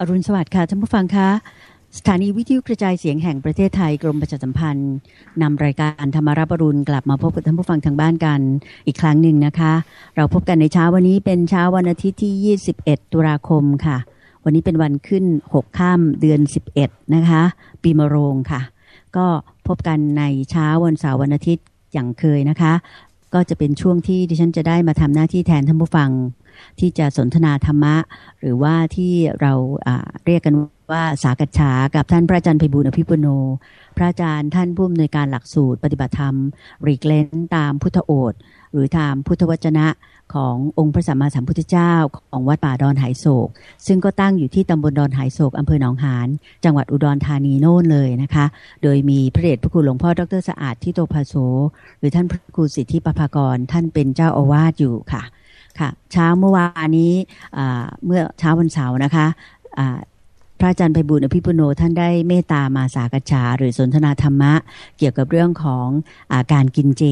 อรุณสวัสดิ์ค่ะท่านผู้ฟังคะสถานีวิทยุกระจายเสียงแห่งประเทศไทยกรมประชาสัมพันธ์นำรายการธรรมารับรุณกลับมาพบกับท่านผู้ฟังทางบ้านกันอีกครั้งหนึ่งนะคะ เราพบกันในเช้าวันนี้เป็นเช้าวันอาทิตย์ที่ 21 ตุลาคมค่ะ วันนี้เป็นวันขึ้น 6 ข้ามเดือน 11 นะคะ ปีมะโรงค่ะ ก็พบกันในเช้าวันเสาร์วันอาทิตย์อย่างเคยนะคะ ก็จะเป็นช่วงที่ดิฉันจะได้มาทำหน้าที่แทนท่านผู้ฟัง ที่จะสนทนาธรรมะ หรือว่าที่เราเรียกกันว่าสากัจฉากับท่านพระอาจารย์ไพบุญอภิปุโน พระอาจารย์ท่านผู้อำนวยการหลักสูตรปฏิบัติธรรมรีเกลนตามพุทธโอษหรือตามพุทธวจนะขององค์พระสัมมาสัมพุทธเจ้าของวัดป่าดอนไหโศก ซึ่งก็ตั้งอยู่ที่ตำบลดอนไหโศกอำเภอหนองหานจังหวัดอุดรธานีโน่นเลยนะคะ โดยมีพระเดชพระคุณหลวงพ่อดรสะอาดที่โตภาโสหรือท่านพระครูสิทธิปภากรท่านเป็นเจ้าอาวาสอยู่ค่ะ ค่ะเช้าเมื่อวานนี้เมื่อเช้าวันเสาร์นะคะพระอาจารย์ไพบุญอภิปุโนท่านได้เมตตามาสากฉาหรือสนทนาธรรมะ เกี่ยวกับเรื่องของอาการกินเจ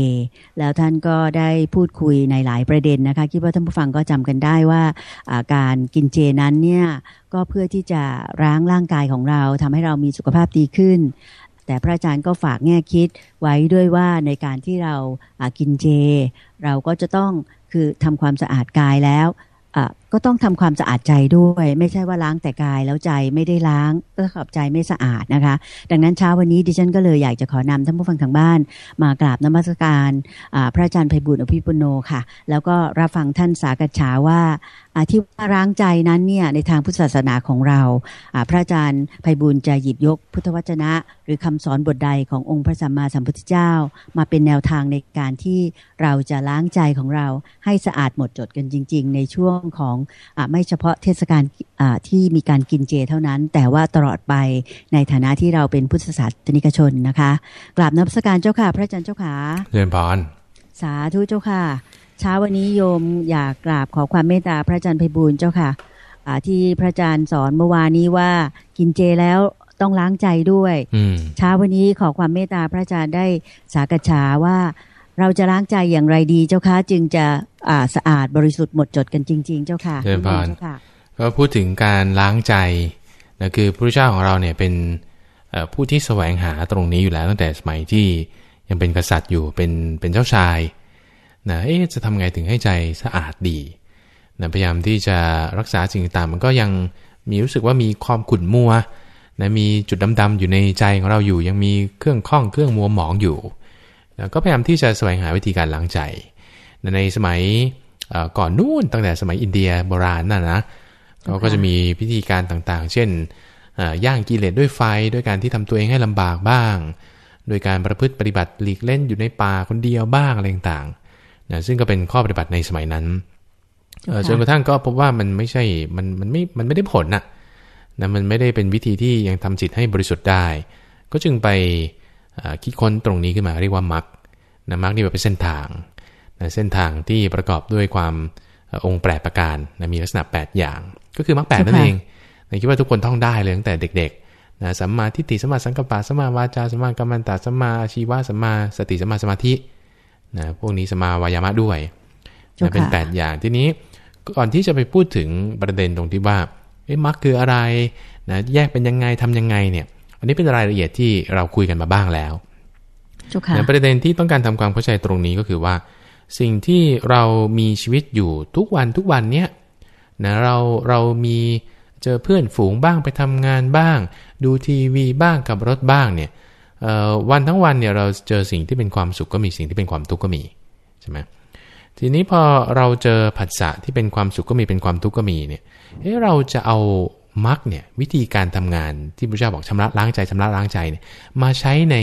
แล้วท่านก็ได้พูดคุยในหลายประเด็นนะคะคิดว่าท่านผู้ฟังก็จำกันได้ว่าาการกินเจนั้นเนี่ยก็เพื่อที่จะร้างร่างกายของเราทำให้เรามีสุขภาพดีขึ้น แต่พระอาจารย์ก็ฝากแง่คิดไว้ด้วยว่าในการที่เราากินเจ เราก็จะต้อง คือทำความสะอาดกายแล้วก็ต้องทำความสะอาดใจด้วย ไม่ใช่ว่าล้างแต่กายแล้วใจไม่ได้ล้างก็ขับใจไม่สะอาดนะคะ ดังนั้นเช้าวันนี้ดิฉันก็เลยอยากจะขอนำท่านผู้ฟังทางบ้าน มากราบนมัสการพระอาจารย์ไพบุญอภิปุโนค่ะ แล้วก็รับฟังท่านสากฉาว่าที่ว่าร้างใจนั้นเนี่ยในทางพุทธศาสนาของเรา พระอาจารย์ไพบุญจะหยิบยกพุทธวจนะ หรือคำสอนบทใดขององค์พระสัมมาสัมพุทธเจ้า มาเป็นแนวทางในการที่เราจะล้างใจของเราให้สะอาดหมดจดกันจริง ๆ ในช่วงของอไม่เฉพาะเทศกาลที่มีการกินเจเท่านั้น แต่ว่าตลอดไปในฐานะที่เราเป็นพุทธศาสนิกชนนะคะกราบนับสการเจ้าค่ะ พระอาจารย์เจ้าค่ะเรียนพรสาธุเจ้าค่ะ เช้าวันนี้โยมอยากกราบขอความเมตตาพระอาจารย์ไพบูลเจ้าค่ะที่พระอาจารย์สอนเมื่อวานนี้ว่ากินเจแล้วต้องล้างใจด้วยเช้าวันนี้ขอความเมตตาพระอาจารย์ได้สากฉาว่า เราจะล้างใจอย่างไรดีเจ้าค่ะจึงจะอ่าสะอาดบริสุทธิ์หมดจดกันจริง ๆ เจ้าค่ะเจ้าค่ะก็พูดถึงการล้างใจนะคือพระเจ้าของเราเนี่ยเป็นผู้ที่แสวงหาตรงนี้อยู่แล้วตั้งแต่สมัยที่ยังเป็นกษัตริย์อยู่เป็นเป็นเจ้าชายนะเอ๊จะทำไงถึงให้ใจสะอาดดีนะพยายามที่จะรักษาสิ่งต่างมันก็ยังมีรู้สึกว่ามีความขุ่นมัวนะมีจุดดำๆอยู่ในใจของเราอยู่ ยังมีเครื่องข้องเครื่องมัวหมองอยู่นะ ก็พยายามที่จะแสวงหาวิธีการล้างใจนะในสมัยก่อนนู่นตั้งแต่สมัยอินเดียโบราณนั่นนะเขาก็จะมีพิธีการต่างๆ เช่นย่างกิเลสด้วยไฟด้วยการที่ทำตัวเองให้ลำบากบ้าง โดยการประพฤติปฏิบัติหลีกเล่นอยู่ในป่าคนเดียวบ้างอะไรต่างนะซึ่งก็เป็นข้อปฏิบัติในสมัยนั้นจนกระทั่งก็พบว่ามันไม่ใช่ มันมันไม่ มันไม่ได้ผลนะนะมันไม่ได้เป็นวิธีที่ยังทำจิตให้บริสุทธิ์ได้ ก็จึงไป คิดค้นตรงนี้ขึ้นมาเรียกว่ามักนะมักนี่เป็นเส้นทางนะเส้นทางที่ประกอบด้วยความองค์แปดประการนะมีลักษณะ 8 อย่าง ก็คือมักแปดนั่นเองนะคิดว่าทุกคนท่องได้เลยตั้งแต่เด็กๆนะสัมมาทิฏฐิสัมมาสังกัปปะสัมมาวาจาสัมมากัมมันตะสัมมาอาชีวะสัมมาสติสัมมาสมาธินะพวกนี้สมาวายามะด้วยนะเป็น 8 อย่างทีนี้ก่อนที่จะไปพูดถึงประเด็นตรงที่ว่าเอ๊ะมรรคคืออะไรนะแยกเป็นยังไงทํำยังไงเนี่ย อันนี้เป็นรายละเอียดที่เราคุยกันมาบ้างแล้วนะประเด็นที่ต้องการทำความเข้าใจตรงนี้ก็คือว่า สิ่งที่เรามีชีวิตอยู่ทุกวันทุกวันเนี้ยนะเราเรามีเจอเพื่อนฝูงบ้างไปทำงานบ้าง ดูทีวีบ้างกับรถบ้างเนี่ยวันทั้งวันเนี่ยเราเจอสิ่งที่เป็นความสุขก็มีสิ่งที่เป็นความทุกข์ก็มีใช่ไหมทีนี้พอเราเจอผัสสะที่เป็นความสุขก็มีเป็นความทุกข์ก็มีเนี่ยเฮ้เราจะเอา มรรคเนี่ยวิธีการทำงานที่พระเจ้าบอกชำระล้างใจชำระล้างใจเนี่ยมาใช้ใน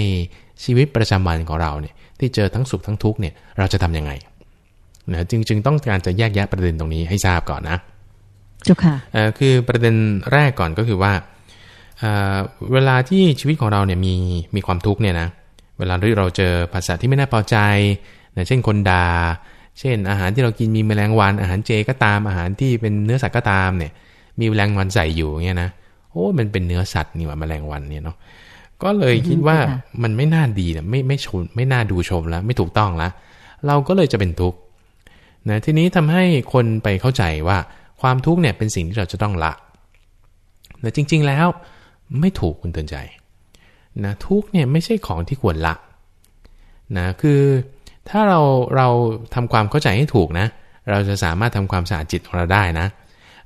ชีวิตประจำวันของเราเนี่ยที่เจอทั้งสุขทั้งทุกข์เนี่ยเราจะทํำยังไงนะจึงจึงต้องการจะแยกแยะประเด็นตรงนี้ให้ทราบก่อนนะจุค่ะคือประเด็นแรกก่อนก็คือว่าเวลาที่ชีวิตของเราเนี่ยมีมีความทุกข์เนี่ยนะเวลาที่เราเจอภาษาที่ไม่น่าพอใจนะเช่นคนดา่าเช่นอาหารที่เรากินมีแมลงวันอาหารเจก็ตามอาหารที่เป็นเนื้อสัตว์ก็ตามเนี่ย มีแมลงวันใส่อยู่เงี้ยนะโอ้มันเป็นเนื้อสัตว์นี่ว่าแมลงวันเนี่ยเนาะก็เลยคิดว่ามันไม่น่าดีนะไม่ไม่ชมไม่น่าดูชมแล้ว ไม่ถูกต้องละเราก็เลยจะเป็นทุกข์นะทีนี้ทำให้คนไปเข้าใจว่าความทุกข์เนี่ยเป็นสิ่งที่เราจะต้องละแต่จริง ๆแล้วไม่ถูกคุณเตือนใจนะทุกเนี่ยไม่ใช่ของที่ควรละนะคือถ้าเราเราทำความเข้าใจให้ถูกนะ เราจะสามารถทำความสะอาดจิตของเราได้นะเ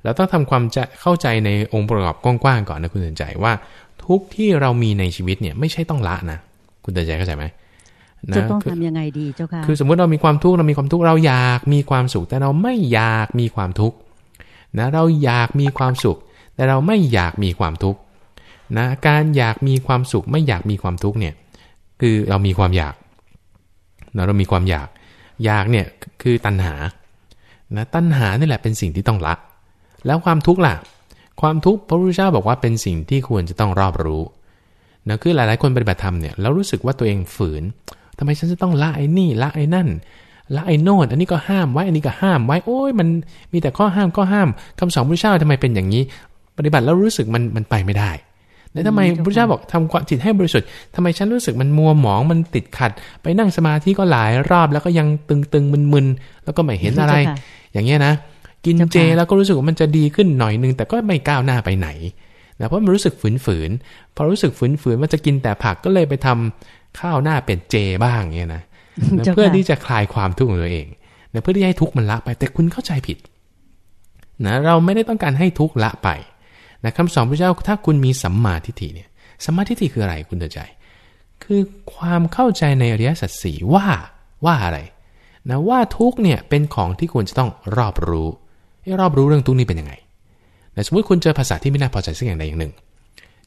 ราต้องทำความจะเข้าใจในองค์ประกอบกว้างๆก่อนนะคุณเตือนใจว่า ทุกที่เรามีในชีวิตเนี่ยไม่ใช่ต้องละนะคุณเตือนใจเข้าใจไหมนะจะต้องทำยังไงดีเจ้าค่ะคือสมมุติเรามีความทุกข์เรามีความทุกข์เราอยากมีความสุข แต่เราไม่อยากมีความทุกข์นะเราอยากมีความสุข แต่เราไม่อยากมีความทุกข์นะการอยากมีความสุข ไม่อยากมีความทุกข์เนี่ย คือเรามีความอยากนะเรามีความอยาก อยากเนี่ยคือตัณหานะตัณหานี่แหละเป็นสิ่งที่ต้องละ แล้วความทุกข์ล่ะ ความทุกข์พระพุทธเจ้าบอกว่าเป็นสิ่งที่ควรจะต้องรอบรู้นะคือหลายๆคนปฏิบัติธรรมเนี่ยแล้วรู้สึกว่าตัวเองฝืนทำไมฉันจะต้องละไอ้นี่ละไอ้นั่นละไอ้โน่นอันนี้ก็ห้ามไว้อันนี้ก็ห้ามไว้โอ้ยมันมีแต่ข้อห้ามก็ห้ามคำสอนพระเจ้าทำไมเป็นอย่างนี้ ปฏิบัติแล้วรู้สึกมันมันไปไม่ได้แล้วทำไมพระเจ้าบอกทำความจิตให้บริสุทธิ์ทำไมฉันรู้สึกมันมัวหมองมันติดขัด ไปนั่งสมาธิก็หลายรอบแล้วก็ยังตึงๆมึนๆแล้วก็ไม่เห็นอะไร อย่างเงี้ยนะ กินเจแล้วก็รู้สึกว่ามันจะดีขึ้นหน่อยนึงแต่ก็ไม่ก้าวหน้าไปไหนนะเพราะมันรู้สึกฝืนๆพอรู้สึกฝืนๆมันจะกินแต่ผักก็เลยไปทำข้าวหน้าเป็นเจบ้างเงี้ยนะเพื่อที่จะคลายความทุกข์ของตัวเองนะเพื่อที่ให้ทุกข์มันละไปแต่คุณเข้าใจผิดนะเราไม่ได้ต้องการให้ทุกข์ละไปนะคำสอนพระเจ้าถ้าคุณมีสัมมาทิฏฐิเนี่ยสัมมาทิฏฐิคืออะไรคุณเตือนใจ คือความเข้าใจในอริยสัจสี่ว่าว่าอะไรนะว่าทุกเนี่ยเป็นของที่ควรจะต้องรอบรู้ รอบรู้เรื่องทุกนี้เป็นยังไงนะสมมติคุณเจอภาษาที่ไม่น่าพอใจสักอย่างใดอย่างหนึ่ง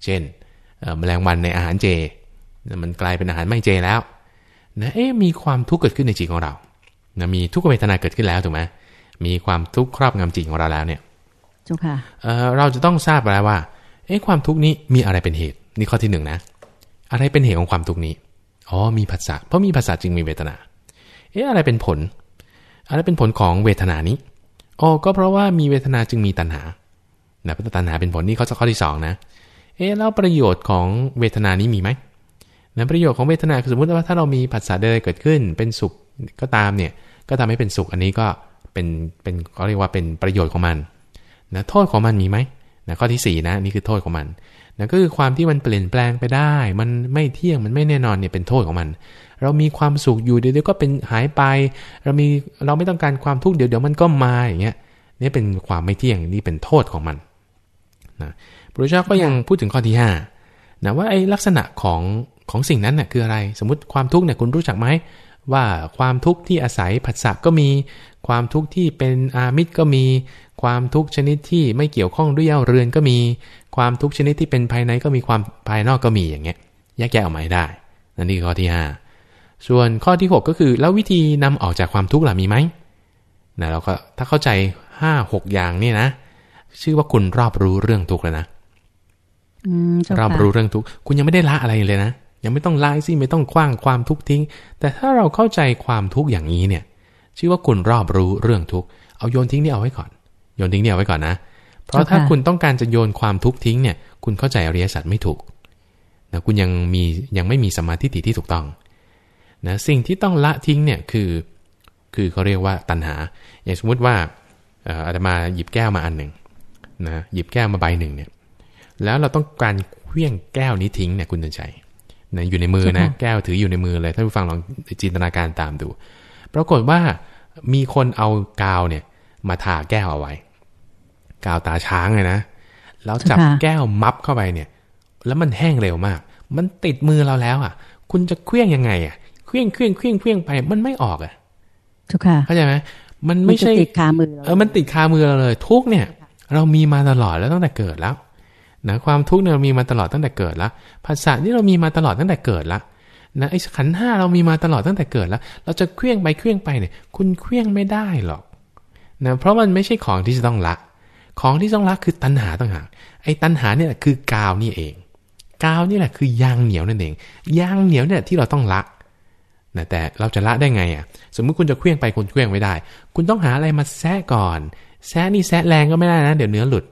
เช่นแมลงวันในอาหารเจ มันกลายเป็นอาหารไม่เจแล้วนะเอ๊ะมีความทุกข์เกิดขึ้นในจิตของเรานะมีทุกขเวทนาเกิดขึ้นแล้วถูกไหมมีความทุกข์ครอบงำจิตของเราแล้วเนี่ยจ้าค่ะเราจะต้องทราบแล้วว่า เอ๊ะความทุกข์นี้มีอะไรเป็นเหตุ นี่ข้อที่หนึ่งนะ อะไรเป็นเหตุของความทุกข์นี้ อ๋อ มีภาษาเพราะมีภาษาจึงมีเวทนา เอ๊ะอะไรเป็นผล อะไรเป็นผลของเวทนานี้ อ๋อก็เพราะว่ามีเวทนาจึงมีตัณหานะตัณหาเป็นผลนี่เขาข้อที่สองนะเอ๊ะแล้วประโยชน์ของเวทนานี้มีไหมนะประโยชน์ของเวทนาคือสมมติว่าถ้าเรามีผัสสะใดเกิดขึ้น เป็นสุขก็ตามเนี่ยก็ทำให้เป็นสุขอันนี้ก็เป็นเป็นเขาเรียกว่าเป็นประโยชน์ของมันนะโทษของมันมีไหมนะข้อที่4นะนี่คือโทษของมัน นะก็คือความที่มันเปลี่ยนแปลงไปได้ มันไม่เที่ยงมันไม่แน่นอนเนี่ยเป็นโทษของมัน เรามีความสุขอยู่เดี๋ยวก็เป็นหายไป เรามีเราไม่ต้องการความทุกข์เดี๋ยวเดี๋ยวมันก็มาอย่างเงี้ยนี่เป็นความไม่เที่ยงนี่เป็นโทษของมันนะพระเจ้าก็ยังพูดถึงข้อที่5นะว่าไอ้ลักษณะของของสิ่งนั้นน่ะคืออะไร สมมติความทุกข์เนี่ยคุณรู้จักไหมว่าความทุกข์ที่อาศัยผัสสะก็มี ความทุกข์ที่เป็นอามิตรก็มี ความทุกข์ชนิดที่ไม่เกี่ยวข้องด้วยเย่าเรือนก็มี ความทุกข์ชนิดที่เป็นภายในก็มีความภายนอกก็มีอย่างเงี้ยแยกแยะออกมาได้นั่นนี่ข้อที่ 5 ส่วนข้อที่ 6 ก็คือแล้ววิธีนำออกจากความทุกข์ล่ะมีไหมนะเราก็ถ้าเข้าใจ 5 6 อย่างนี่นะ ชื่อว่าคุณรอบรู้เรื่องทุกข์แล้วนะรอบรู้เรื่องทุกข์คุณยังไม่ได้ละอะไรเลยนะยังไม่ต้องละสิไม่ต้องคว้างความทุกข์ทิ้ง แต่ถ้าเราเข้าใจความทุกข์อย่างนี้เนี่ย ชื่อว่าคุณรอบรู้เรื่องทุกข์เอาโยนทิ้งนี่เอาไว้ก่อนโยนทิ้งเนี่ยไว้ก่อนนะ เพราะถ้าคุณต้องการจะโยนความทุกข์ทิ้งเนี่ย คุณเข้าใจอริยสัจไม่ถูกนะคุณยังมียังไม่มีสมาธิที่ถูกต้องนะสิ่งที่ต้องละทิ้งเนี่ยคือคือเขาเรียกว่าตัณหา อย่างสมมุติว่าอาตมาหยิบแก้วมาอันหนึ่งนะหยิบแก้วมาใบหนึ่งเนี่ย แล้วเราต้องการเคลี้ยงแก้วนี้ทิ้งเนี่ยคุณเดินใจนะอยู่ในมือนะแก้วถืออยู่ในมือเลยท่านผู้ฟังลองจินตนาการตามดู ปรากฏว่ามีคนเอากาวเนี่ยมาทาแก้วเอาไว้ กาวตาช้างเลยนะ แล้วจับแก้วมับเข้าไปเนี่ย แล้วมันแห้งเร็วมาก มันติดมือเราแล้วอะ คุณจะเคลี้ยงยังไงอะเคลี้ยงเคลี้ยงเคลี้ยงเคลี้ยงไป มันไม่ออกอะทุกค่ะเข้าใจไหมมันไม่ใช่ติดคามือเออมันติดคามือเราเลย ทุกเนี่ย เรามีมาตลอดแล้วตั้งแต่เกิดแล้วนะความทุกข์เนี่ยเรามีมาตลอดตั้งแต่เกิดแล้วภาษานี่เรามีมาตลอดตั้งแต่เกิดแล้วนะไอ้ขันห้าเรามีมาตลอดตั้งแต่เกิดแล้ว เราจะเคลี้ยงไปเคลี้ยงไปเนี่ย คุณเคลี้ยงไม่ได้หรอกนะเพราะมันไม่ใช่ของที่จะต้องละ ของที่ต้องละคือตัณหาต่างหากไอ้ตัณหาเนี่ยคือกาวนี่เอง กาวนี่แหละคือยางเหนียวนั่นเองยางเหนียวเนี่ยที่เราต้องละนะแต่เราจะละได้ไงอะ สมมุติคุณจะเคลื่องไปคุณเคลื่องไม่ได้ คุณต้องหาอะไรมาแซะก่อน แซะนี่แซะแรงก็ไม่ได้นะ เดี๋ยวเนื้อหลุด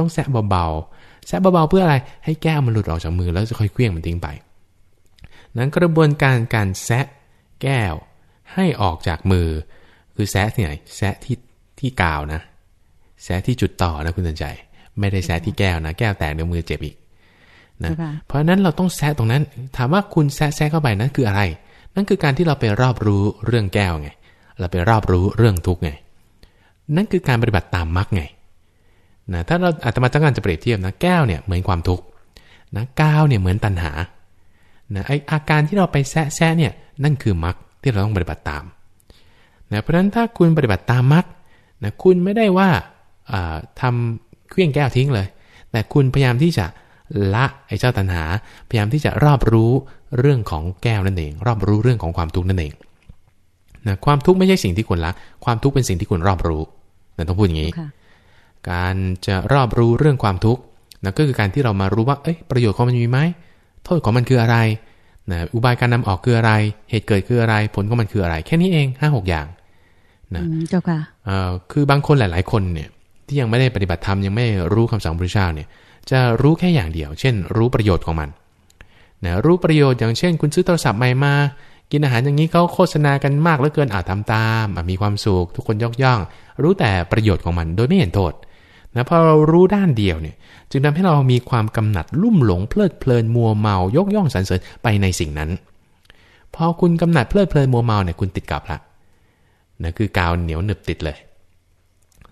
ต้องแซะเบาๆ แซะเบาๆเพื่ออะไร ให้แก้วมันหลุดออกจากมือแล้วจะค่อยเคลื่องมันทิ้งไป นั้นกระบวนการการแซะแก้วให้ออกจากมือ คือแซะที่ไหนแซะที่ที่กาวนะ แสที่จุดต่อนะคุณสนใจ ไม่ได้แซะที่แก้วนะ แก้วแตกเดี๋ยวมือเจ็บอีกนะเจ้าค่ะเพราะฉะนั้นเราต้องแซะตรงนั้น ถามว่าคุณแซะแซะเข้าไปนั้นคืออะไร นั่นคือการที่เราไปรอบรู้เรื่องแก้วไง เราไปรอบรู้เรื่องทุกข์ไง นั่นคือการปฏิบัติตามมรรคไงนะถ้าเราอาตมาต้องการจะเปรียบเทียบนะแก้วเนี่ยเหมือนความทุกข์นะก้าวเนี่ยเหมือนตัณหานะไออาการที่เราไปแซะแซะเนี่ยนั่นคือมรรคที่เราต้องปฏิบัติตามนะเพราะฉะนั้นถ้าคุณปฏิบัติตามมรรคนะคุณไม่ได้ว่าอ่า ทำเครื่องแก้วทิ้งเลย แต่คุณพยายามที่จะละไอ้เจ้าตัณหา พยายามที่จะรอบรู้เรื่องของแก้วนั่นเอง รอบรู้เรื่องของความทุกข์นั่นเองนะความทุกข์ไม่ใช่สิ่งที่ควรละ ความทุกข์เป็นสิ่งที่ควรรอบรู้นะต้องพูดอย่างนี้ค่ะการจะรอบรู้เรื่องความทุกข์นะก็คือการที่เรามารู้ว่าเอ้ยประโยชน์ของมันมีไหมโทษของมันคืออะไรนะอุบายการนำออกคืออะไร เหตุเกิดคืออะไร ผลของมันคืออะไร แค่นี้เองห้าหกอย่างนะอืมเจ้าค่ะเอ่อคือบางคนหลาย ๆ คนเนี่ย ที่ยังไม่ได้ปฏิบัติธรรมยังไม่รู้คำสั่งพระพุทธเจ้าเนี่ยจะรู้แค่อย่างเดียว เช่น รู้ประโยชน์ของมันนะรู้ประโยชน์อย่างเช่น คุณซื้อโทรศัพท์ใหม่มา กินอาหารอย่างนี้เขาโฆษณากันมากเหลือเกินอาจทำตามมีความสุขทุกคนยกย่อง รู้แต่ประโยชน์ของมันโดยไม่เห็นโทษนะพอเรารู้ด้านเดียวเนี่ยจึงทำให้เรามีความกำหนัดลุ่มหลงเพลิดเพลินมัวเมายกย่องสรรเสริญไปในสิ่งนั้น พอคุณกำหนัดเพลิดเพลินมัวเมาเนี่ยคุณติดกับละนะคือกาวเหนียวหนึบติดเลย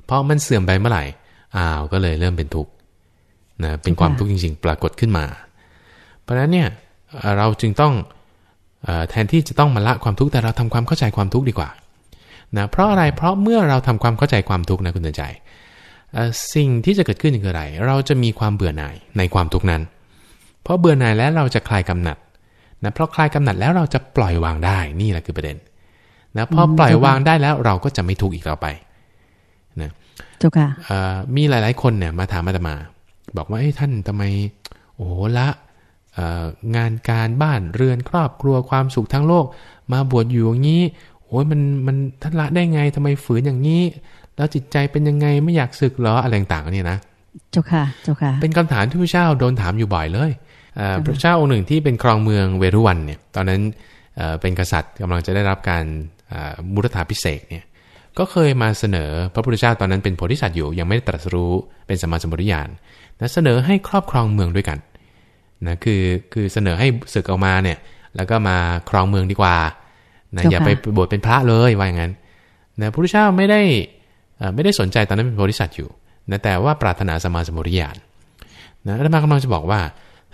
พอมันเสื่อมไปเมื่อไหร่อ้าวก็เลยเริ่มเป็นทุกข์นะเป็นความทุกข์จริง ๆ ปรากฏขึ้นมา เพราะฉะนั้นเนี่ยเราจึงต้องแทนที่จะต้องมาละความทุกข์แต่เราทำความเข้าใจความทุกข์ดีกว่านะเพราะอะไรเพราะเมื่อเราทำความเข้าใจความทุกข์นะคุณเตือนใจสิ่งที่จะเกิดขึ้นคืออะไร เราจะมีความเบื่อหน่ายในความทุกข์นั้น เพราะเบื่อหน่ายแล้วเราจะคลายกำหนัดนะเพราะคลายกำหนัดแล้วเราจะปล่อยวางได้นี่แหละคือประเด็นนะพอปล่อยวางได้แล้วเราก็จะไม่ทุกข์อีกต่อไป นะเจ้าค่ะเอ่อมีหลาย ๆ คนเนี่ยมาถามอาตมา บอกว่าเอ้ยท่านทำไม โอ้โหละเอ่องานการบ้านเรือนครอบครัวความสุขทั้งโลก มาบวชอยู่อย่างนี้โอ้ยมันมันท่านละได้ไงทำไมฝืนอย่างนี้ แล้วจิตใจเป็นยังไงไม่อยากศึกเหรออะไรต่างๆเนี่ยนะเจ้าค่ะเจ้าค่ะ เป็นคำถามที่พระเจ้าโดนถามอยู่บ่อยเลยเอ่อพระเจ้าองค์หนึ่งที่เป็นครองเมืองเวรุวันเนี่ย ตอนนั้นเอ่อเป็นกษัตริย์กำลังจะได้รับการเอ่อมุรธาพิเศษกเนี่ย ก็เคยมาเสนอพระพุทธเจ้าตอนนั้นเป็นโพธิสัตว์อยู่ยังไม่ได้ตรัสรู้เป็นสมมาสมุทธญาณนะเสนอให้ครอบครองเมืองด้วยกันนะคือคือเสนอให้ศึกออกมาเนี่ย แล้วก็มาครองเมืองดีกว่านะเจ้าค่ะอย่าไปบวชเป็นพระเลยว่าอย่างนั้นนะพระพุทธเจ้าไม่ได้เอ่อไม่ได้สนใจตอนนั้นเป็นโพธิสัตว์อยู่นะแต่ว่าปรารถนาสมมาสมุทธญาณนะอาตมากำลังจะบอกว่า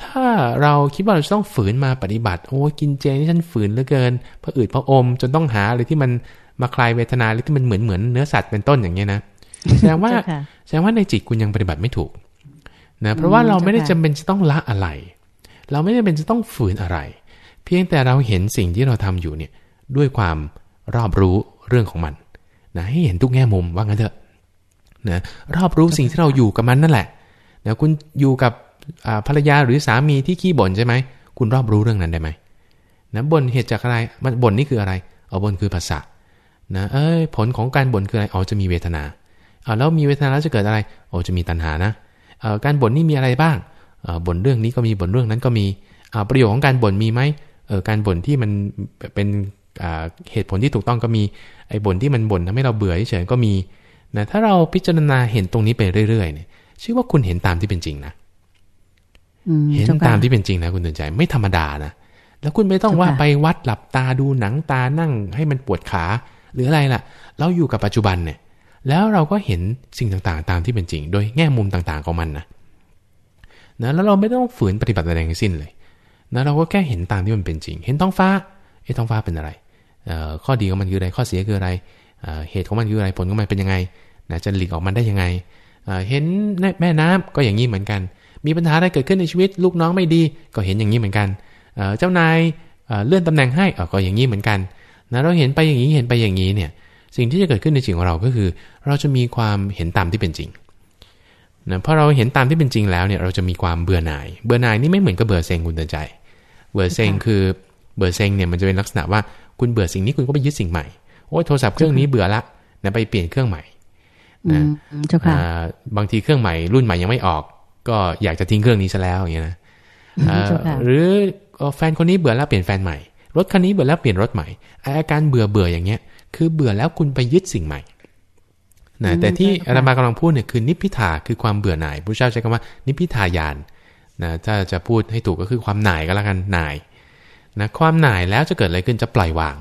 ถ้าเราคิดว่าเราจะต้องฝืนมาปฏิบัติ โอ้ยกินเจนี่ฉันฝืนเหลือเกินพระอืดพระอม จนต้องหาอะไรที่มัน มาคลายเวทนาหรือที่มันเหมือนเหมือนเนื้อสัตว์เป็นต้นอย่างเงี้ยนะแสดงว่าเจ้าค่ะแสดงว่าในจิตคุณยังปฏิบัติไม่ถูกนะเพราะว่าเราไม่ได้เจ้าจำค่ะเป็นจะต้องละอะไร เราไม่ได้เป็นจะต้องฝืนอะไร เพียงแต่เราเห็นสิ่งที่เราทำอยู่เนี่ยด้วยความรอบรู้เรื่องของมันนะให้เห็นทุกแง่มุมว่างั้นเถอะนะรอบรู้สิ่งที่เราอยู่กับมันนั่นแหละนะคุณอยู่กับอ่าภรรยาหรือสามีที่ขี้บ่นใช่ไหมคุณรอบรู้เรื่องนั้นได้ไหมนะบ่นเหตุจากอะไรมันบ่นนี่คืออะไร เอาบ่นคือภาษา นะเอ้ยผลของการบ่นคืออะไรอ๋อจะมีเวทนาเอาแล้วมีเวทนาแล้วจะเกิดอะไรโอ้จะมีตัณหานะเอ่อการบ่นนี่มีอะไรบ้างเอ่อบ่นเรื่องนี้ก็มีบ่นเรื่องนั้นก็มีอ่าประโยชน์ของการบ่นมีไหมเออการบ่นที่มันเป็นอ่าเหตุผลที่ถูกต้องก็มีไอ้บ่นที่มันบ่นทำให้เราเบื่อเฉยๆก็มีนะถ้าเราพิจารณาเห็นตรงนี้ไปเรื่อยๆเนี่ยชื่อว่าคุณเห็นตามที่เป็นจริงนะอืมเห็นเจ้าค่ะตามที่เป็นจริงนะคุณเตือนใจไม่ธรรมดานะแล้วคุณไม่ต้องเจ้าค่ะว่าไปวัดหลับตาดูหนังตานั่งให้มันปวดขา หรืออะไรล่ะ เราอยู่กับปัจจุบันเนี่ย แล้วเราก็เห็นสิ่งต่างๆ ตามที่เป็นจริง โดยแง่มุมต่างๆของมันนะนะแล้วเราไม่ต้องฝืนปฏิบัติอะไรทั้งสิ้นเลยนะเราก็แค่เห็นตามที่มันเป็นจริง เห็นท้องฟ้าเอ้ท้องฟ้าเป็นอะไร ข้อดีของมันคืออะไร ข้อเสียคืออะไร เหตุของมันคืออะไร ผลของมันเป็นยังไงนะจะหลีกออกมันได้ยังไง เห็นแม่น้ำก็อย่างนี้เหมือนกัน มีปัญหาอะไรเกิดขึ้นในชีวิต ลูกน้องไม่ดี ก็เห็นอย่างนี้เหมือนกัน เจ้านายเลื่อนตำแหน่งให้อ่อก็อย่างนี้เหมือนกัน นะเราเห็นไปอย่างนี้เห็นไปอย่างนี้เนี่ยสิ่งที่จะเกิดขึ้นในจิตของเราก็คือ เราจะมีความเห็นตามที่เป็นจริงนะพอเราเห็นตามที่เป็นจริงแล้วเนี่ยเราจะมีความเบื่อหน่าย เบื่อหน่ายนี่ไม่เหมือนกับเบื่อเซ็งคุณเตือนใจ เบื่อเซ็งคือเบื่อเซ็งเนี่ยมันจะเป็นลักษณะว่าคุณเบื่อสิ่งนี้คุณก็ไปยึดสิ่งใหม่โอ้ยโทรศัพท์เครื่องนี้เบื่อละนะไปเปลี่ยนเครื่องใหม่อืนะมเจ้าค่ะอ่าบางทีเครื่องใหม่รุ่นใหม่ยังไม่ออก ก็อยากจะทิ้งเครื่องนี้ซะแล้วอย่างเงี้ยนะอ่าเจ้าค่ะหรือเอ่อแฟนคนนี้เบื่อแล้วเปลี่ยนแฟนใหม่ รถคันนี้เบื่อแล้วเปลี่ยนรถใหม่ไอ้อาการเบื่อเบื่ออย่างเงี้ย คือเบื่อแล้วคุณไปยึดสิ่งใหม่นะแต่ที่อาตมากำลังพูดเนี่ยคือนิพพิทาคือความเบื่อหน่ายพระเจ้าใช้คำว่านิพพิทายานนะถ้าจะพูดให้ถูกก็คือความหน่ายก็แล้วกันหน่ายนะความหน่ายแล้วจะเกิดอะไรขึ้นจะปล่อยวาง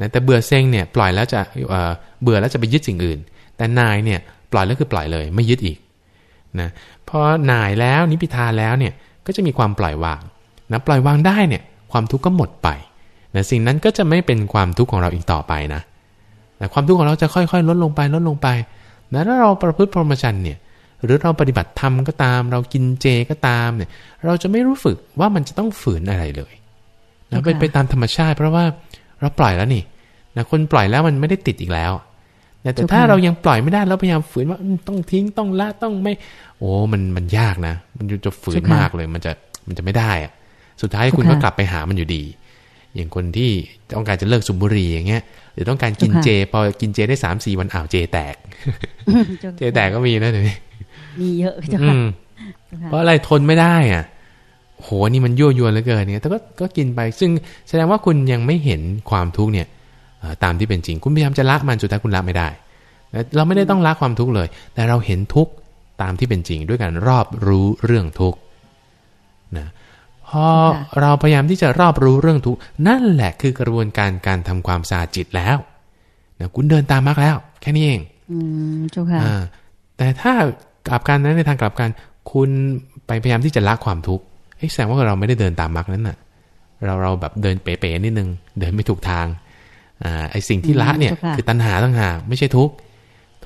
นะแต่เบื่อเซ็งเนี่ยปล่อยแล้วจะเบื่อแล้วจะไปยึดสิ่งอื่น แต่นายเนี่ยปล่อยแล้วคือปล่อยเลยไม่ยึดอีกนะพอหน่ายแล้วนิพพิทาแล้วเนี่ยก็จะมีความปล่อยวางนะปล่อยวางได้เนี่ย ความทุกข์ก็หมดไปนะสิ่งนั้นก็จะไม่เป็นความทุกข์ของเราอีกต่อไปนะแต่ความทุกข์ของเราจะค่อยๆ ลดลงไปลดลงไปนะถ้าเราประพฤติพรหมจรรย์เนี่ย หรือเราปฏิบัติธรรมก็ตาม เรากินเจก็ตามเนี่ย เราจะไม่รู้สึกว่ามันจะต้องฝืนอะไรเลยนะเป็นไปตามธรรมชาติ เพราะว่าเราปล่อยแล้วนี่นะคนปล่อยแล้วมันไม่ได้ติดอีกแล้วแต่ถ้าเรายังปล่อยไม่ได้แล้วพยายามฝืนว่าต้องทิ้งต้องละต้องไม่ โอ้มันมันยากนะ มันจะฝืนมากเลย มันจะมันจะไม่ได้อะ สุดท้ายคุณก็กลับไปหามันอยู่ดี อย่างคนที่ต้องการจะเลิกสุบุรีอย่างเงี้ยหรือต้องการกินเจ พอกินเจได้สามสี่วันอ้าวเจแตก เจแตกก็มีนะเดี๋ยวนี้มีเยอะจ้ะค่ะเพราะอะไรทนไม่ได้อะโหนี่มันยั่วยวนเหลือเกินเนี่ยแต่ก็ก็กินไป ซึ่งแสดงว่าคุณยังไม่เห็นความทุกข์เนี่ยตามที่เป็นจริง คุณพยายามจะละมันสุดท้ายคุณละไม่ได้ เราไม่ได้ต้องละความทุกข์เลย แต่เราเห็นทุกข์ตามที่เป็นจริง ด้วยการรอบรู้เรื่องทุกข์นะ พอเราพยายามที่จะรอบรู้เรื่องทุกข์นั่นแหละคือกระบวนการการทำความสะอาดจิตแล้วนะคุณเดินตามมากแล้ว แค่นี้เอง อืมจุค่ะแต่ถ้ากลับกันนั้นในทางกลับกัน คุณไปพยายามที่จะละความทุกข์แสดงว่าเราไม่ได้เดินตามมรรคนั้นน่ะ เราเราแบบเดินเป๋ๆนิดนึง เดินไม่ถูกทางอ่าไอสิ่งที่ละเนี่ย คือตัณหาตั้งหากไม่ใช่ทุกข์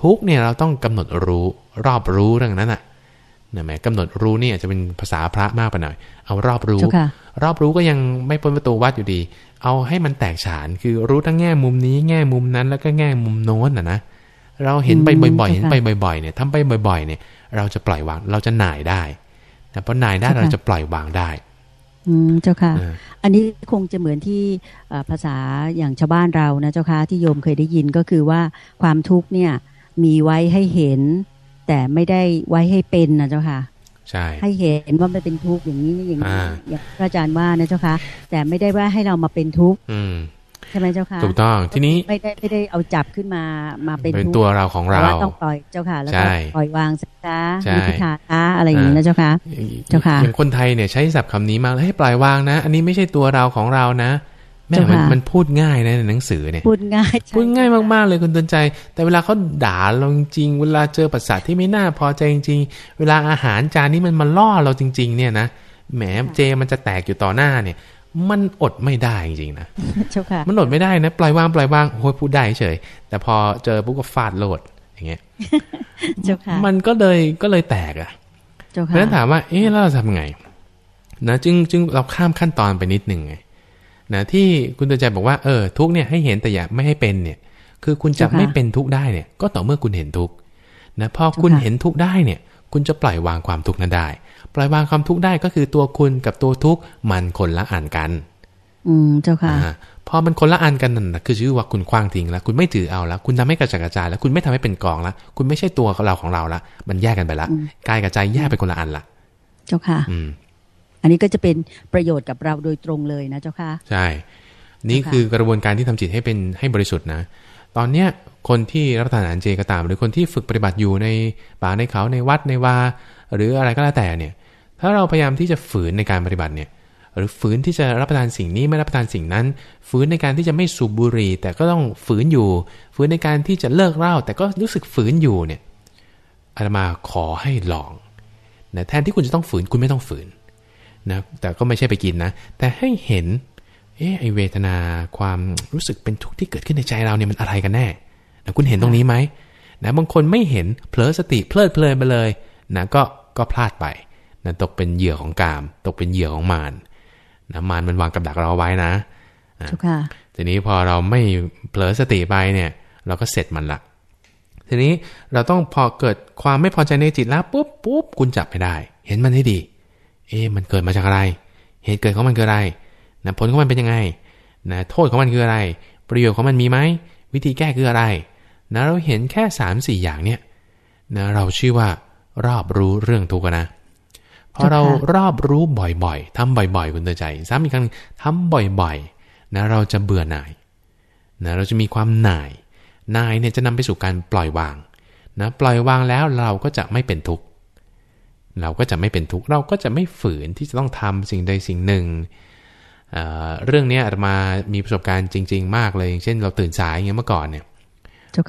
ทุกเนี่ยเราต้องกำหนดรู้รอบรู้เรื่องนั้นอะ นะแม่กำหนดรู้นี่อาจจะเป็นภาษาพระมากไปหน่อย เอารอบรู้ รอบรู้ก็ยังไม่พ้นประตูวัดอยู่ดี เอาให้มันแตกฉาน คือรู้ทั้งแง่มุมนี้ แง่มุมนั้น แล้วก็แง่มุมโน้นอะนะ เราเห็นไปบ่อยๆ เห็นไปบ่อยๆ เนี่ยทำไปบ่อยๆ เนี่ย เราจะปล่อยวาง เราจะหน่ายได้ แต่พอหน่ายได้เราจะปล่อยวางได้ อืมเจ้าค่ะ อันนี้คงจะเหมือนที่ภาษาอย่างชาวบ้านเรานะเจ้าค่ะที่โยมเคยได้ยินก็คือว่าความทุกข์เนี่ยมีไว้ให้เห็น แต่ไม่ได้ไว้ให้เป็นนะเจ้าค่ะ ใช่ ให้เห็นว่ามันเป็นทุกข์อย่างนี้อย่างนี้อย่างพระอาจารย์ว่านะเจ้าค่ะ แต่ไม่ได้ว่าให้เรามาเป็นทุกข์ใช่ไหมเจ้าค่ะถูกต้องทีนี้ไม่ได้ไม่ได้เอาจับขึ้นมามาเป็นเป็นตัวเราของเราต้องปล่อยเจ้าค่ะแล้วก็ปล่อยวางซะมีพิธาซะอะไรอย่างนี้นะเจ้าค่ะเจ้าค่ะอย่างคนไทยเนี่ยใช้ศัพท์คำนี้มาให้ปล่อยวางนะ อันนี้ไม่ใช่ตัวเราของเรานะ แม่มันมันพูดง่ายนะในหนังสือเนี่ยพูดง่ายพูดง่ายมากๆเลยคุณเตือนใจ แต่เวลาเขาด่าเราจริงเวลาเจอปัสสาวะที่ไม่น่าพอใจจริงเวลาอาหารจานนี้มันมาล่อเราจริง ๆ เนี่ยนะแหมเจมันจะแตกอยู่ต่อหน้าเนี่ย มันอดไม่ได้จริงๆนะมันอดไม่ได้นะปล่อยวางปล่อยวางโอ้ยพูดได้เฉยแต่พอเจอปุ๊บก็ฟาดโลดอย่างเงี้ยมันก็เลยก็เลยแตกอะเพราะฉะนั้นถามว่า เอ๊ะแล้วเราทำไงนะจึงจึงเราข้ามขั้นตอนไปนิดหนึ่งไง นะที่คุณตัวใจบอกว่าเออทุกเนี่ยให้เห็นแต่อย่าไม่ให้เป็นเนี่ย คือคุณจะไม่เป็นทุกได้เนี่ย ก็ต่อเมื่อคุณเห็นทุกนะพอคุณเห็นทุกได้เนี่ย คุณจะปล่อยวางความทุกข์นั้นได้ ปล่อยวางความทุกข์ได้ก็คือตัวคุณกับตัวทุกข์มันคนละอ่านกัน อืมเจ้าค่ะพอมันคนละอันกันนั่นนะคือชื่อว่าคุณคว้างทิ้งแล้ว คุณไม่ถือเอาแล้ว คุณทำให้กระจัดกระจายแล้ว คุณไม่ทำให้เป็นกองแล้วคุณไม่ใช่ตัวเราของเราละมันแยกกันไปละกายกับใจแยกไปคนละอันละเจ้าค่ะ อืม อันนี้ก็จะเป็นประโยชน์กับเราโดยตรงเลยนะเจ้าค่ะ ใช่ นี่คือกระบวนการที่ทำจิตให้เป็นให้บริสุทธิ์นะ ตอนเนี้ยคนที่รับประทานอาหารเจก็ตาม หรือคนที่ฝึกปฏิบัติอยู่ในป่าในเขาในวัดในวา หรืออะไรก็แล้วแต่เนี่ย ถ้าเราพยายามที่จะฝืนในการปฏิบัติเนี่ย หรือฝืนที่จะรับประทานสิ่งนี้ไม่รับประทานสิ่งนั้น ฝืนในการที่จะไม่สูบบุหรี่ แต่ก็ต้องฝืนอยู่ ฝืนในการที่จะเลิกเหล้าแต่ก็รู้สึกฝืนอยู่เนี่ยอาตมาขอให้ลองนะแทนที่คุณจะต้องฝืนคุณไม่ต้องฝืน นะแต่ก็ไม่ใช่ไปกินนะ แต่ให้เห็นเอ๊ะไอเวทนาความรู้สึกเป็นทุกข์ที่เกิดขึ้นในใจเราเนี่ยมันอะไรกันแน่นะคุณเห็นตรงนี้ไหมนะบางคนไม่เห็นเผลอสติเพลิดเพลินไปเลยนะก็ก็พลาดไปนะตกเป็นเหยื่อของกาม ตกเป็นเหยื่อของมารนะมารมันวางกับดักเราไว้นะทุกค่ะทีนี้พอเราไม่เผลอสติไปเนี่ย เราก็เสร็จมันละทีนี้เราต้องพอเกิดความไม่พอใจในจิตแล้วปุ๊บปุ๊บคุณจับไม่ได้ เห็นมันให้ดี เอ๊ะมันเกิดมาจากอะไร เหตุเกิดของมันคืออะไรนะผลของมันเป็นยังไงนะโทษของมันคืออะไร ประโยชน์ของมันมีไหมวิธีแก้คืออะไรนะเราเห็นแค่สามสี่อย่างเนี่ยนะเราชื่อว่ารอบรู้เรื่องทุกข์นะพอเรารอบรู้บ่อยๆทำบ่อยๆ คุณเตือนใจซ้ำอีกครั้งทำบ่อยๆนะเราจะเบื่อหน่ายนะเราจะมีความหน่าย นายเนี่ยจะนำไปสู่การปล่อยวางนะปล่อยวางแล้วเราก็จะไม่เป็นทุกข์ เราก็จะไม่เป็นทุกข์เราก็จะไม่ฝืนที่จะต้องทำสิ่งใดสิ่งหนึ่งเเรื่องนี้อาตมามีประสบการณ์จริง ๆ มากเลยอย่างเช่น เราตื่นสายอย่างเงี้ยเมื่อก่อนเนี่ย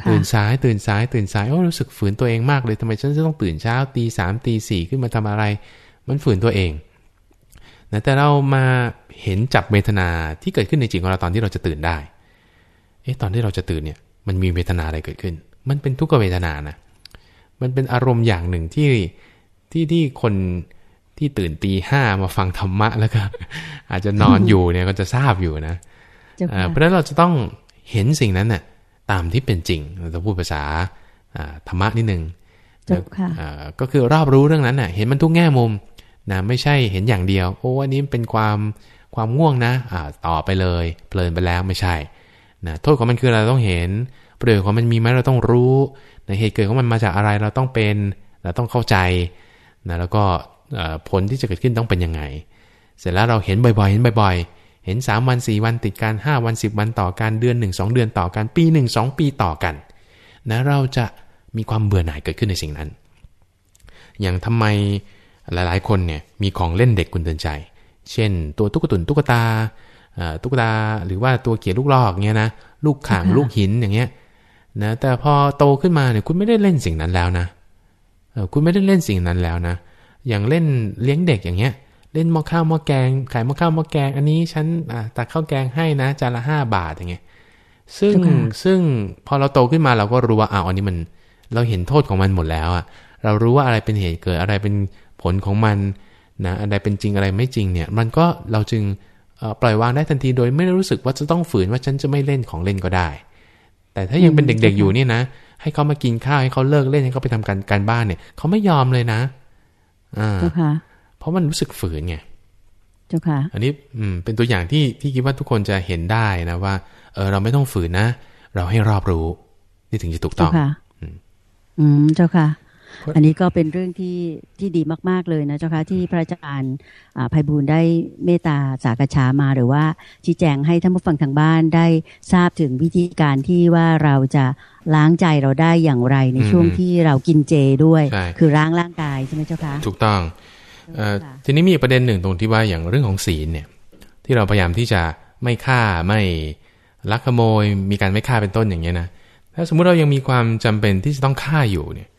ตื่นสายตื่นสายตื่นสายโอ้รู้สึกฝืนตัวเองมากเลยทำไมฉันจะต้องตื่นเช้าตีสามตีสี่ขึ้นมาทำอะไร มันฝืนตัวเองนะแต่เรามาเห็นจับเวทนาที่เกิดขึ้นในจิตของเราตอนที่เราจะตื่นได้เอ๊ะตอนที่เราจะตื่นเนี่ยมันมีเวทนาอะไรเกิดขึ้น มันเป็นทุกขเวทนานะมันเป็นอารมณ์อย่างหนึ่งที่ ที่ที่คนที่ตื่นตีห้ามาฟังธรรมะแล้วก็ อาจจะนอนอยู่เนี่ยก็จะทราบอยู่นะเพราะฉะนั้นเราจะต้องเห็นสิ่งนั้นน่ะตามที่เป็นจริงเราจะพูดภาษาธรรมะนิดนึงก็คือรอบรู้เรื่องนั้นน่ะ เห็นมันทุกแง่มุมนะไม่ใช่เห็นอย่างเดียว โอ้อันนี้เป็นความความง่วงนะอ่าต่อไปเลย เพลินไปแล้วไม่ใช่นะโทษของมันคือเราต้องเห็นประโยชน์ของมันมีไหมเราต้องรู้นะเหตุเกิดของมันมาจากอะไรเราต้องเป็นเราต้องเข้าใจ นะแล้วก็ผลที่จะเกิดขึ้นต้องเป็นยังไง เสร็จแล้วเราเห็นบ่อยๆ เห็นบ่อยๆ เห็น 3 วัน 4 วันติดกัน 5 วัน 10 วันต่อกัน เดือน 1 2 เดือนต่อกัน ปี 1 2 ปีต่อกันนะเราจะมีความเบื่อหน่ายเกิดขึ้นในสิ่งนั้น อย่างทำไมหลายๆ คนเนี่ยมีของเล่นเด็กคุณเตือนใจ เช่น ตัวตุ๊กตุนตุ๊กตาตุ๊กตาหรือว่าตัวเกียร์ลูกลอกเงี้ยนะลูกข่างลูกหินอย่างเงี้ยนะแต่พอโตขึ้นมาเนี่ยคุณไม่ได้เล่นสิ่งนั้นแล้วนะ คุณไม่ได้เล่นสิ่งนั้นแล้วนะ อย่างเล่นเลี้ยงเด็กอย่างเงี้ย เล่นหม้อข้าวหม้อแกง ขายหม้อข้าวหม้อแกง อันนี้ฉันตักข้าวแกงให้นะจานละห้าบาทอย่างเงี้ย ซึ่งซึ่งพอเราโตขึ้นมาเราก็รู้ว่าอ้าวอันนี้มันเราเห็นโทษของมันหมดแล้วอะ เรารู้ว่าอะไรเป็นเหตุเกิดอะไรเป็นผลของมันนะอะไรเป็นจริงอะไรไม่จริงเนี่ย มันก็เราจึงปล่อยวางได้ทันทีโดยไม่รู้สึกว่าจะต้องฝืนว่าฉันจะไม่เล่นของเล่นก็ได้ แต่ถ้ายังเป็นเด็กๆอยู่นี่นะ ให้เขามากินข้าวให้เขาเลิกเล่นให้เขาไปทำการการบ้านเนี่ยเขาไม่ยอมเลยนะอ่าเพราะมันรู้สึกฝืนไงเจ้าค่ะ อันนี้อืมเป็นตัวอย่างที่ที่คิดว่าทุกคนจะเห็นได้นะว่าเออเราไม่ต้องฝืนนะ เราให้รอบรู้ นี่ถึงจะถูกต้อง อืมเจ้าค่ะ อันนี้ก็เป็นเรื่องที่ที่ดีมาก ๆเลยนะเจ้าค่ะที่พระอาจารย์ภัยบูลได้เมตตาสากฉามาหรือว่าชี้แจงให้ท่านผู้ฟังทางบ้านได้ทราบถึงวิธีการที่ว่าเราจะล้างใจเราได้อย่างไรในช่วงที่เรากินเจด้วย คือล้างร่างกายใช่ไหมเจ้าคะถูกต้องทีนี้มีประเด็นหนึ่งตรงที่ว่าอย่างเรื่องของศีลเนี่ย ที่เราพยายามที่จะไม่ฆ่าไม่ลักขโมย มีการไม่ฆ่าเป็นต้นอย่างเงี้ยนะถ้าสมมุติเรายังมีความจำเป็นที่จะต้องฆ่าอยู่เนี่ย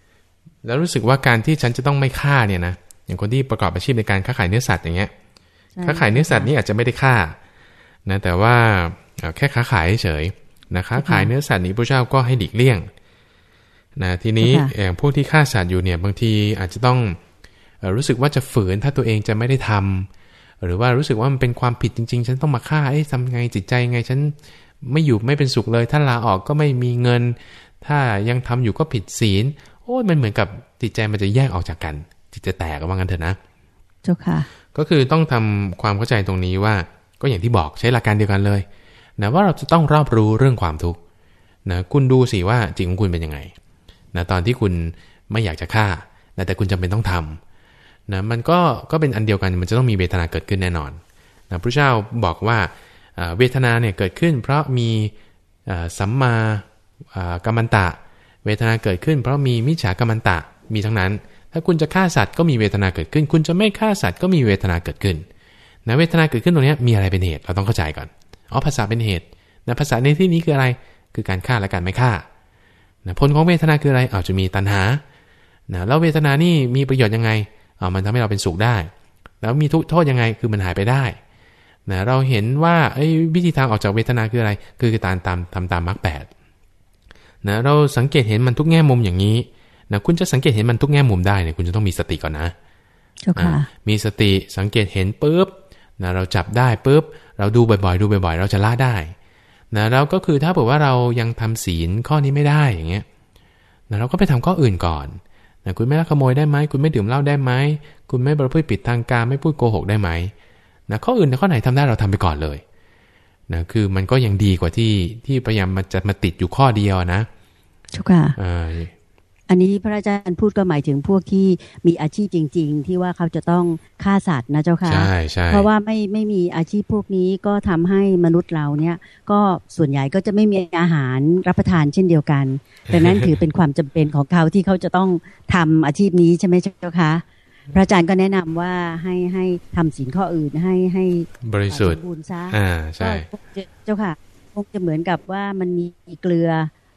แล้วรู้สึกว่าการที่ฉันจะต้องไม่ฆ่าเนี่ยนะอย่างคนที่ประกอบอาชีพในการค้าขายเนื้อสัตว์อย่างเงี้ยค้าขายเนื้อสัตว์นี่อาจจะไม่ได้ฆ่านะแต่ว่าแค่ค้าขายเฉยนะค้าขายเนื้อสัตว์นี้พระเจ้าก็ให้หลีกเลี่ยงนะทีนี้อย่างพวกที่ฆ่าสัตว์อยู่เนี่ยบางทีอาจจะต้องรู้สึกว่าจะฝืนถ้าตัวเองจะไม่ได้ทำหรือว่ารู้สึกว่ามันเป็นความผิดจริง ๆ ฉันต้องมาฆ่าไอ้ทำไงจิตใจไงฉันไม่อยู่ไม่เป็นสุขเลย ถ้าลาออกก็ไม่มีเงิน ถ้ายังทำอยู่ก็ผิดศีล โอ้ยมันเหมือนกับจิตใจมันจะแยกออกจากกัน จิตจะแตกว่างั้นเถอะนะเจ้าค่ะ ก็คือต้องทำความเข้าใจตรงนี้ว่า ก็อย่างที่บอกใช้หลักการเดียวกันเลยนะว่าเราจะต้องรอบรู้เรื่องความทุกข์นะคุณดูสิว่าจิตของคุณเป็นยังไงนะตอนที่คุณไม่อยากจะฆ่านะแต่คุณจำเป็นต้องทำนะมันก็ก็เป็นอันเดียวกันมันจะต้องมีเวทนาเกิดขึ้นแน่นอนนะพระเจ้าบอกว่าเวทนาเนี่ยเกิดขึ้น เพราะมีสัมมากัมมันตะ เวทนาเกิดขึ้นเพราะมีมิจฉากรรมันตะมีทั้งนั้น ถ้าคุณจะฆ่าสัตว์ก็มีเวทนาเกิดขึ้น คุณจะไม่ฆ่าสัตว์ก็มีเวทนาเกิดขึ้นนะเวทนาเกิดขึ้นตรงนี้มีอะไรเป็นเหตุเราต้องเข้าใจก่อนอ๋อภาษาเป็นเหตุนะภาษาในที่นี้คืออะไรคือการฆ่าและการไม่ฆ่านะผลของเวทนาคืออะไรอาจจะมีตัณหานะแล้วเวทนานี่มีประโยชน์ยังไงอ๋อมันทำให้เราเป็นสุขได้ แล้วมีทุกโทษยังไงคือมันหายไปได้นะเราเห็นว่าวิธีทางออกจากเวทนาคืออะไร คือการตามทำตามมรรคแปด นะเราสังเกตเห็นมันทุกแง่มุมอย่างนี้นะคุณจะสังเกตเห็นมันทุกแง่มุมได้เนี่ยคุณจะต้องมีสติก่อนนะมีสติสังเกตเห็นปุ๊บนะเราจับได้ปุ๊บเราดูบ่อยๆ ดูบ่อยๆ เราจะละได้นะเราก็คือถ้าบอกว่าเรายังทำศีลข้อนี้ไม่ได้อย่างเงี้ยนะเราก็ไปทำข้ออื่นก่อนนะคุณไม่ลักขโมยได้ไหมคุณไม่ดื่มเหล้าได้ไหมคุณไม่ประพฤติผิดทางการไม่พูดโกหกได้ไหมนะข้ออื่นข้อไหนทำได้เราทำไปก่อนเลยนะคือมันก็ยังดีกว่าที่ที่พยายามมาจะมาติดอยู่ข้อเดียวนะ ทุกค่ะอันนี้พระอาจารย์พูดก็หมายถึงพวกที่มีอาชีพจริง ๆ ที่ว่าเขาจะต้องฆ่าสัตว์นะเจ้าค่ะ ใช่ใช่เพราะว่าไม่ไม่มีอาชีพพวกนี้ก็ทำให้มนุษย์เราเนี่ย ก็ส่วนใหญ่ก็จะไม่มีอาหารรับประทานเช่นเดียวกันดังนั้นถือเป็นความจำเป็นของเขาที่เขาจะต้องทำอาชีพนี้ใช่ไหมเจ้าคะพระอาจารย์ก็แนะนำว่าให้ให้ทำสินข้ออื่นให้ให้บริสุทธิ์สมบูรณ์ซะอ่าใช่ก็คงจะเจ้าค่ะคงจะเหมือนกับว่ามันมีเกลือ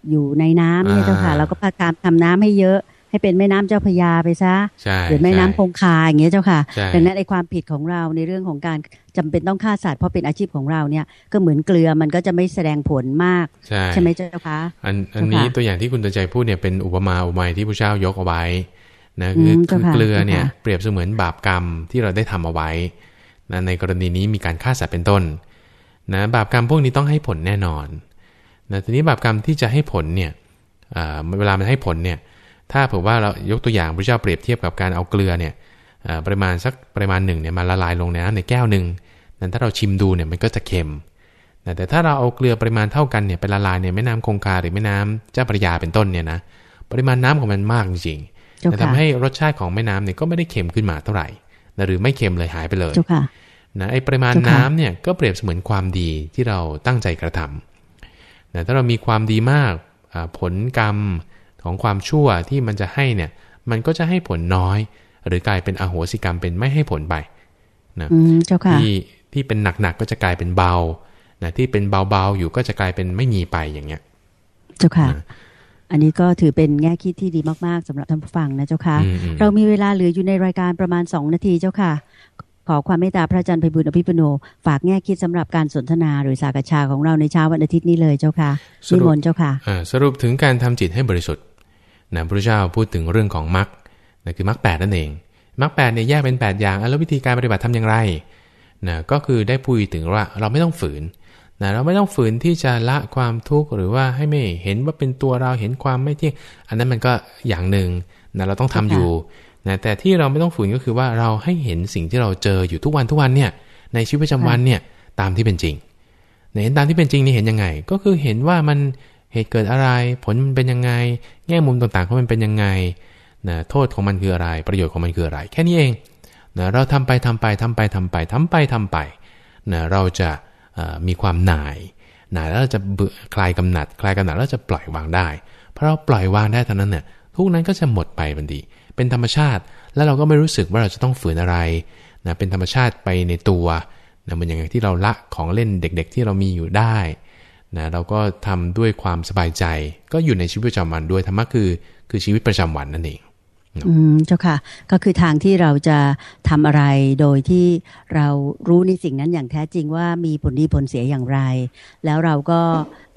อยู่ในน้ำเนี่ยอ่าเจ้าค่ะ เราก็พยายามทำน้ำให้เยอะ ให้เป็นแม่น้ำเจ้าพระยาไปซะใช่หรือแม่น้ำคใช่งคาอย่างเงี้ยเจ้าค่ะใช่ดังนั้นไอ้ความผิดของเราในเรื่องของการจำเป็นต้องฆ่าสัตว์เพราะเป็นอาชีพของเราเนี่ยก็เหมือนเกลือมันก็จะไม่แสดงผลมาก ใช่ใช่ไหมเจ้าคะอันอันนี้เจ้าค่ะตัวอย่างที่คุณตนใจพูดเนี่ยเป็นอุปมาอุปไมยที่พระเจ้ายกเอาไว้นะคืออืมคืเจ้าอค่ะเกลือเนี่ยเจ้าค่ะเปรียบเสมือนบาปกรรมที่เราได้ทำเอาไว้นะในกรณีนี้มีการฆ่าสัตว์เป็นต้นนะบาปกรรมพวกนี้ต้องให้ผลแน่นอน นะทีนี้บาปกรรมที่จะให้ผลเนี่ยอ่าเวลามันให้ผลเนี่ย ถ้าเผื่อว่าเรายกตัวอย่างพระเจ้าเปรียบเทียบกับการเอาเกลือเนี่ยอ่าปริมาณสักปริมาณหนึ่งเนี่ยมาละลายลงในน้ำในแก้วหนึ่งนั้นถ้าเราชิมดูเนี่ยมันก็จะเค็มนะแต่ถ้าเราเอาเกลือปริมาณเท่ากันเนี่ยไปละลายในแม่น้ำคงคาหรือแม่น้ำเจ้าพระยาเป็นต้นเนี่ยนะปริมาณน้ำของมันมากจริงๆเจ้าแต่ค่ะทำให้รสชาติของแม่น้ำเนี่ยก็ไม่ได้เค็มขึ้นมาเท่าไหร่นะหรือไม่เค็มเลยหายไปเลยเจ้าค่ะนะไอ้ปริมาณเจ้าค่ะน้ำเนี่ยก็เปรียบเสมือนความดีที่เราตั้งใจกระทำ นะถ้าเรามีความดีมากอ่าผลกรรมของความชั่วที่มันจะให้เนี่ยมันก็จะให้ผลน้อย หรือกลายเป็นอโหสิกรรมเป็นไม่ให้ผลไปอืมเจ้าค่ะที่ที่เป็นหนักๆก็จะกลายเป็นเบานะที่เป็นเบาๆอยู่ก็จะกลายเป็นไม่มีไปอย่างเงี้ย เจ้าค่ะนะอันนี้ก็ถือเป็นแง่คิดที่ดีมากๆสำหรับท่านผู้ฟังนะเจ้าค่ะอืมอืมเรามีเวลาเหลืออยู่ในรายการประมาณ2นาทีเจ้าค่ะ ขอความเมตตาพระอาจารย์ไพบุญอภิปุโน ฝากแง่คิดสำหรับการสนทนาหรือสากชาของเราในเช้าวันอาทิตย์นี้เลยเจ้าค่ะสนิรุมปนต์เจ้าค่ะอ่าสรุปถึงการทำจิตให้บริสุทธิ์นะพระเจ้าพูดถึงเรื่องของมรรคนะคือมรรคแปดนั่นเองมรรคแปดเนี่ยแยกเป็น 8 อย่างอะแล้ววิธีการปฏิบัติทำอย่างไรนะก็คือได้พูดถึงว่าเราไม่ต้องฝืนนะเราไม่ต้องฝืนที่จะละความทุกข์หรือว่าให้ไม่เห็นว่าเป็นตัวเราเห็นความไม่เที่ยงอันนั้นมันก็อย่างหนึ่งนะเราต้องทำอยู่ นะแต่ที่เราไม่ต้องฝืนก็คือว่าเราให้เห็นสิ่งที่เราเจออยู่ทุกวันทุกวันเนี่ยในชีวิตประจำวันเนี่ยตามที่เป็นจริงเห็นตามที่เป็นจริงนี่เห็นยังไง ก็คือเห็นว่ามันเหตุเกิดอะไร ผลมันเป็นยังไง แง่มุมต่างๆของมันเป็นยังไงนะโทษของมันคืออะไร ประโยชน์ของมันคืออะไร แค่นี้เองนะเราทำไปทำไปทำไปทำไปทำไปทำไปนะเราจะเอ่อมีความหน่ายหน่ายแล้วเราจะเบื่อคลายกำหนัด คลายกำหนัดแล้วจะปล่อยวางได้ เพราะเราปล่อยวางได้เท่านั้นเนี่ยทุกนั้นก็จะหมดไปบันดี เป็นธรรมชาติ แล้วเราก็ไม่รู้สึกว่าเราจะต้องฝืนอะไรนะเป็นธรรมชาติไปในตัวนะเหมือนอย่างที่เราละของเล่นเด็กๆ ที่เรามีอยู่ได้นะเราก็ทำด้วยความสบายใจ ก็อยู่ในชีวิตประจำวันด้วยธรรมะคือ คือชีวิตประจำวันนั่นเองอืมเจ้าค่ะ ก็คือทางที่เราจะทำอะไรโดยที่เรารู้ในสิ่งนั้นอย่างแท้จริงว่ามีผลดีผลเสียอย่างไร แล้วเราก็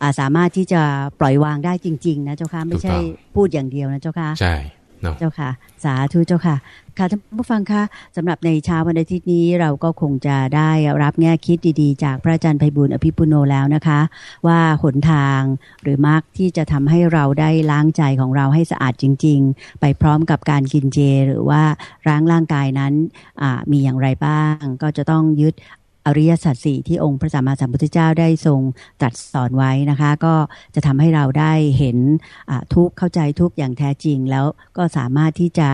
อ่าสามารถที่จะปล่อยวางได้จริง ๆ นะเจ้าค่ะไม่ใช่ถูกต้องพูดอย่างเดียวนะเจ้าค่ะใช่ เนาะเจ้าค่ะ สาธุเจ้าค่ะ ค่ะท่านผู้ฟังคะสำหรับในเช้าวันอาทิตย์นี้เราก็คงจะได้รับแง่คิดดีๆ จากพระอาจารย์ไพบุญอภิปุโนแล้วนะคะ ว่าหนทางหรือมรรคที่จะทำให้เราได้ล้างใจของเราให้สะอาดจริง ๆ ไปพร้อมกับการกินเจ หรือว่าล้างร่างกายนั้นมีอย่างไรบ้าง ก็จะต้องยึด อริยสัจสี่ที่องค์พระสัมมาสัมพุทธเจ้าได้ทรงตรัสสอนไว้นะคะ ก็จะทำให้เราได้เห็นทุกเข้าใจทุกอย่างแท้จริง แล้วก็สามารถที่จะ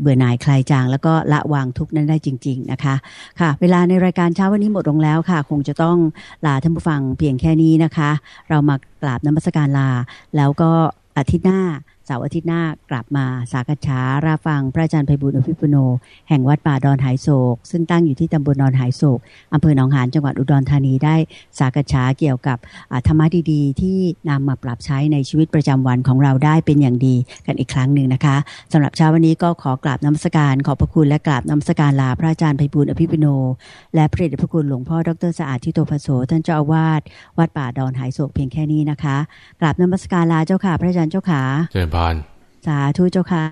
เบื่อหน่ายคลายจาง แล้วก็ละวางทุกนั้นได้จริง ๆนะคะค่ะ เวลาในรายการเช้าวันนี้หมดลงแล้วค่ะ คงจะต้องลาท่านผู้ฟังเพียงแค่นี้นะคะ เรามากราบนมัสการลาแล้วก็อาทิตย์หน้า เสาร์อาทิตย์หน้ากลับมาสากฉาราฟังพระอาจารย์ไพบุญอภิปุโน แห่งวัดป่าดอนหายโศก ซึ่งตั้งอยู่ที่ตำบลดอนหายโศกอำเภอหนองหานจังหวัดอุดรธานีได้สากฉาเกี่ยวกับธรรมะดีๆ ที่นำมาปรับใช้ในชีวิตประจำวันของเราได้เป็นอย่างดีกันอีกครั้งหนึ่งนะคะสำหรับเช้าวันนี้ก็ขอกราบนมัสการขอบพระคุณและกราบนมัสการลาพระอาจารย์ไพบุญอภิปุโน และพระเดชพระคุณหลวงพ่อดรสะอาดทิโตภโสท่านเจ้าอาวาสวัดป่าดอนหายโศกเพียงแค่นี้นะคะกราบนมัสการลาเจ้าค่ะพระอาจารย์เจ้าขาเจริญพร สาธุเจ้าค่ะ